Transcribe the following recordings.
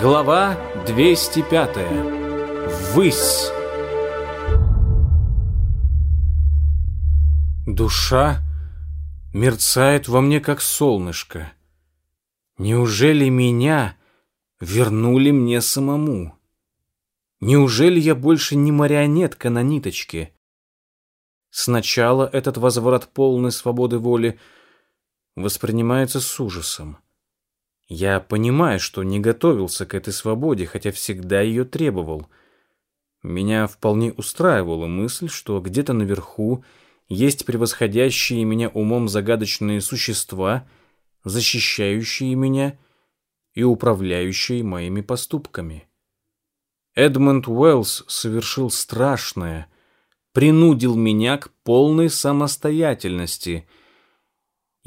Глава 205. Ввысь. Душа мерцает во мне, как солнышко. Неужели меня вернули мне самому? Неужели я больше не марионетка на ниточке? Сначала этот возврат полной свободы воли воспринимается с ужасом. Я понимаю, что не готовился к этой свободе, хотя всегда ее требовал. Меня вполне устраивала мысль, что где-то наверху есть превосходящие меня умом загадочные существа, защищающие меня и управляющие моими поступками. Эдмунд Уэллс совершил страшное — принудил меня к полной самостоятельности.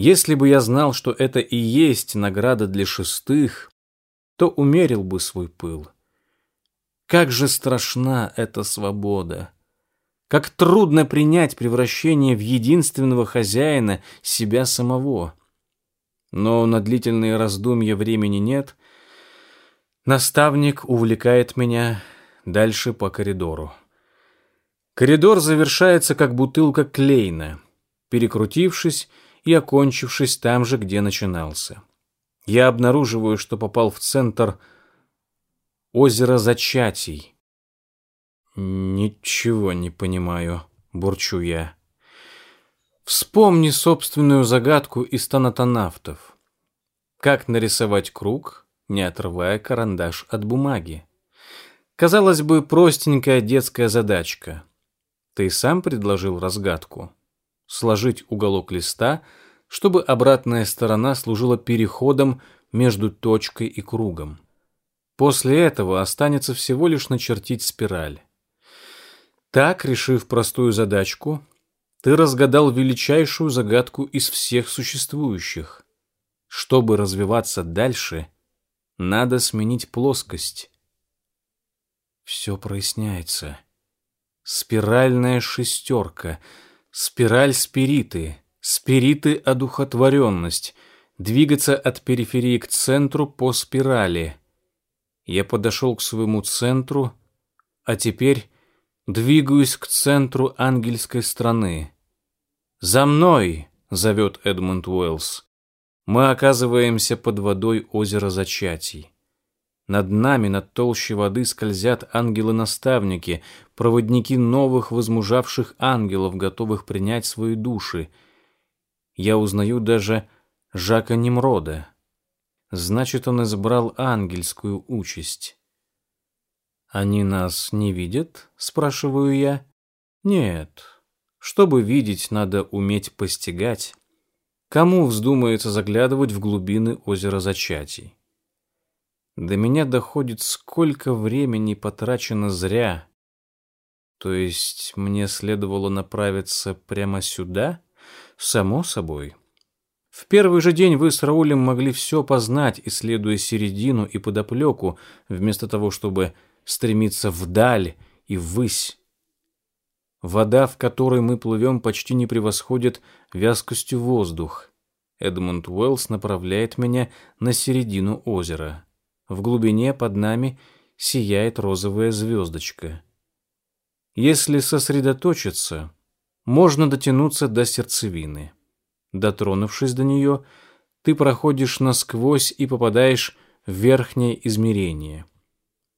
Если бы я знал, что это и есть награда для шестых, то умерил бы свой пыл. Как же страшна эта свобода! Как трудно принять превращение в единственного хозяина себя самого. Но на длительные раздумья времени нет. Наставник увлекает меня дальше по коридору. Коридор завершается как бутылка клейна, перекрутившись и окончившись там же, где начинался. Я обнаруживаю, что попал в центр озера Зачатий. Ничего не понимаю, бурчу я. Вспомни собственную загадку из тонатонавтов. Как нарисовать круг, не отрывая карандаш от бумаги? Казалось бы, простенькая детская задачка. Ты сам предложил разгадку. Сложить уголок листа, чтобы обратная сторона служила переходом между точкой и кругом. После этого останется всего лишь начертить спираль. Так, решив простую задачку, ты разгадал величайшую загадку из всех существующих. Чтобы развиваться дальше, надо сменить плоскость. Все проясняется. Спиральная шестерка, спираль спириты, спириты одухотворенность, двигаться от периферии к центру по спирали. Я подошел к своему центру, а теперь двигаюсь к центру ангельской страны. «За мной!» — зовет Эдмунд Уэллс. Мы оказываемся под водой озера Зачатий. Над нами, над толщей воды, скользят ангелы-наставники, проводники новых возмужавших ангелов, готовых принять свои души. Я узнаю даже Жака Немрода. Значит, он избрал ангельскую участь. «Они нас не видят?» — спрашиваю я. «Нет. Чтобы видеть, надо уметь постигать. Кому вздумается заглядывать в глубины озера Зачатий?» До меня доходит, сколько времени потрачено зря. То есть мне следовало направиться прямо сюда? Само собой. В первый же день вы с Раулем могли все познать, исследуя середину и подоплеку, вместо того, чтобы стремиться вдаль и ввысь. Вода, в которой мы плывем, почти не превосходит вязкостью воздух. Эдмунд Уэллс направляет меня на середину озера. В глубине под нами сияет розовая звездочка. Если сосредоточиться, можно дотянуться до сердцевины. Дотронувшись до нее, ты проходишь насквозь и попадаешь в верхнее измерение.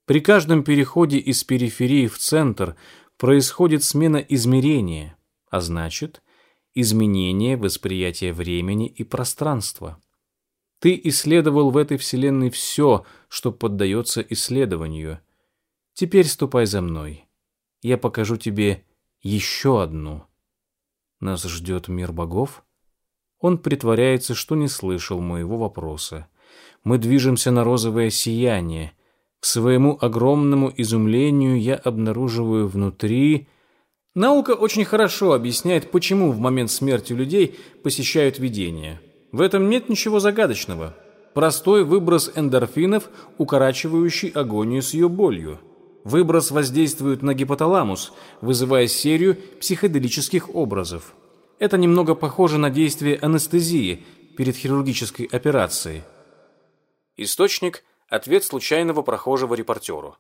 При каждом переходе из периферии в центр происходит смена измерения, а значит, изменение восприятия времени и пространства. Ты исследовал в этой вселенной все, что поддается исследованию. Теперь ступай за мной. Я покажу тебе еще одну. Нас ждет мир богов? Он притворяется, что не слышал моего вопроса. Мы движемся на розовое сияние. К своему огромному изумлению я обнаруживаю внутри... Наука очень хорошо объясняет, почему в момент смерти людей посещают видения. В этом нет ничего загадочного. Простой выброс эндорфинов, укорачивающий агонию с ее болью. Выброс воздействует на гипоталамус, вызывая серию психоделических образов. Это немного похоже на действие анестезии, перед хирургической операцией. Источник – ответ случайного прохожего репортеру.